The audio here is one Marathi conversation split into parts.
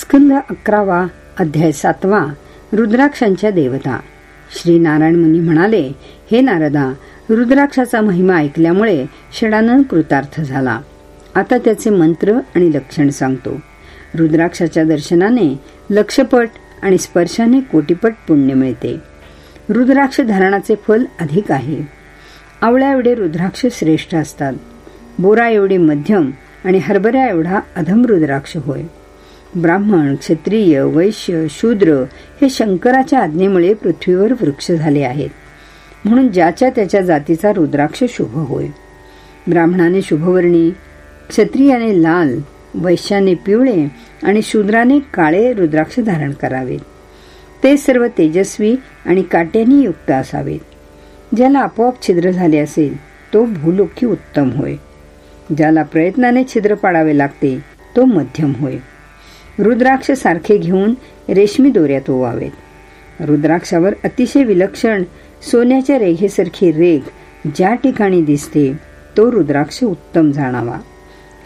स्कंद अकरावा अध्याय सातवा रुद्राक्षांच्या देवता. श्री नारायण मुनी म्हणाले हे नारदा रुद्राक्षाचा महिमा ऐकल्यामुळे षडानंद कृतार्थ झाला. आता त्याचे मंत्र आणि लक्षण सांगतो. रुद्राक्षाच्या दर्शनाने लक्षपट आणि स्पर्शाने कोटीपट पुण्य मिळते. रुद्राक्ष धारणाचे फल अधिक आहे. आवळ्या एवढे रुद्राक्ष श्रेष्ठ असतात. बोरा एवढे मध्यम आणि हरभऱ्या एवढा अधम रुद्राक्ष होय. ब्राह्मण क्षत्रिय वैश्य शूद्र हे शंकराच्या आज्ञेमुळे पृथ्वीवर वृक्ष झाले आहेत. म्हणून ज्याच्या त्याच्या जातीचा रुद्राक्ष शुभ होय. ब्राह्मणाने शुभवर्णी क्षत्रियाने लाल वैश्याने पिवळे आणि शूद्राने काळे रुद्राक्ष धारण करावेत ते सर्व तेजस्वी आणि काट्यानी युक्त असावेत ज्याला आपोआप छिद्र झाले असेल तो भूलोकी उत्तम होय. ज्याला प्रयत्नाने छिद्र पाडावे लागते तो मध्यम होय. रुद्राक्ष सारखे घेऊन रेशमी दोऱ्यात ओवावेत. रुद्राक्षावर अतिशय विलक्षण सोन्याच्या रेघेसारखी रेघ ज्या ठिकाणी दिसते तो रुद्राक्ष उत्तम जाणावा.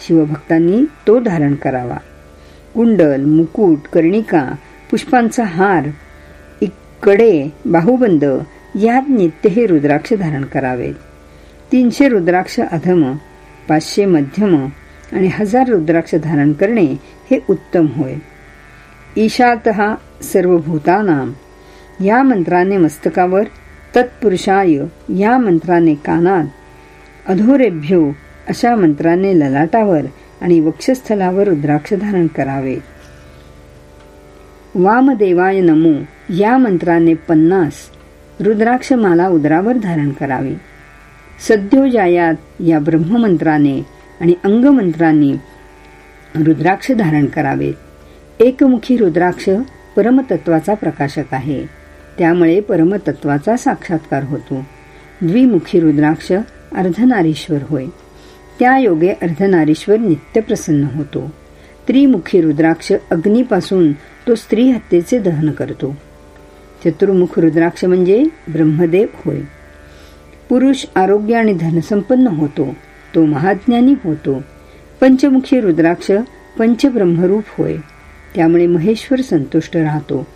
शिवभक्तांनी तो धारण करावा. कुंडल मुकुट कर्णिका पुष्पांचा हारकडे बाहुबंद यात नित्य हे रुद्राक्ष धारण करावेत. तीनशे रुद्राक्ष अधम पाचशे मध्यम आणि हजार रुद्राक्ष धारण करणे हे उत्तम होय. ईशात सर्व भूतानाम या मंत्राने मस्तकावर तत्पुरुषाय या मंत्राने कानात अधोरेभ्यो अशा मंत्राने ललाटावर आणि वक्षस्थलावर रुद्राक्ष धारण करावे. वामदेवाय नमो या मंत्राने पन्नास रुद्राक्ष माला उदरावर धारण करावी. सद्योजायात या ब्रह्ममंत्राने आणि अंगमंत्रांनी रुद्राक्ष धारण करावेत एकमुखी रुद्राक्ष परमतत्वाचा प्रकाशक आहे. त्यामुळे परमतत्वाचा साक्षात्कार होतो. द्विमुखी रुद्राक्ष अर्धनारीश्वर होय. त्या योगे अर्धनारीश्वर नित्य प्रसन्न होतो. त्रिमुखी रुद्राक्ष अग्नीपासून तो स्त्री हत्येचे दहन करतो. चतुर्मुख रुद्राक्ष म्हणजे ब्रह्मदेव होय. पुरुष आरोग्य आणि धनसंपन्न होतो. तो महाज्ञानी होतो. पंचमुखी रुद्राक्ष पंचब्रह्मरूप होय. त्यामुळे महेश्वर संतुष्ट राहतो.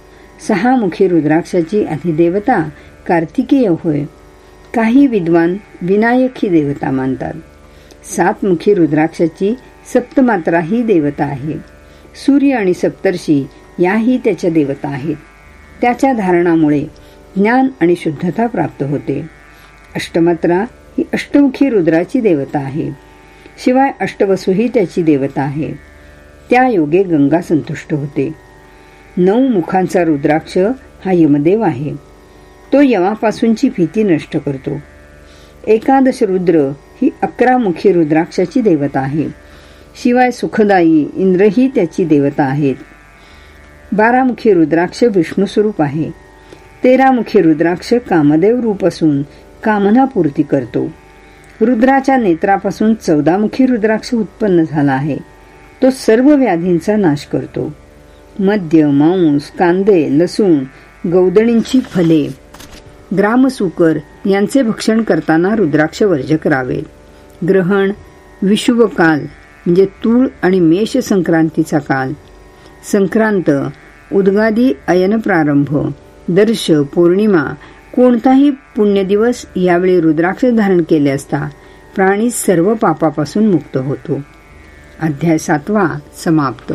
सहामुखी रुद्राक्षाची अधिदेवता कार्तिकेय होय. काही विद्वान विनायक ही देवता मानतात. सातमुखी रुद्राक्षाची सप्तमात्रा ही देवता आहे. सूर्य आणि सप्तर्षी याही त्याच्या देवता आहेत. त्याच्या धारणामुळे ज्ञान आणि शुद्धता प्राप्त होते. अष्टमात्रा ही अष्टमुखी रुद्राची देवता आहे. शिवाय अष्टवसू ही त्याची देवता आहे. त्या योगे गंगा संतुष्ट होते. नऊ मुखांचा रुद्राक्ष हा यमदेव आहे. तो यमापासूनची भीती नष्ट करतो. एकादश रुद्र ही अकरा मुखी रुद्राक्षाची देवता आहे. शिवाय सुखदायी इंद्रही त्याची देवता आहेत. बारामुखी रुद्राक्ष विष्णू स्वरूप आहे तेरामुखी रुद्राक्ष कामदेव रूप असून कामनापूर्ती करतो. रुद्राच्या नेत्रापासून चौदामुखी रुद्राक्ष उत्पन्न झाला आहे. तो सर्व व्याधींचा नाश करतो. मद्य मांस कांदे लसूण गौदणींची फले ग्रामसुकर यांचे भक्षण करताना रुद्राक्ष वर्ज करावे ग्रहण विषुवकाल म्हणजे तूळ आणि मेष संक्रांतीचा काल. संक्रांत उद्गादी अयन प्रारंभ दर्श पौर्णिमा कोणताही पुण्यदिवस यावेळी रुद्राक्ष धारण केले असता प्राणी सर्व पापापासून मुक्त होतो. अध्याय सातवा समाप्त.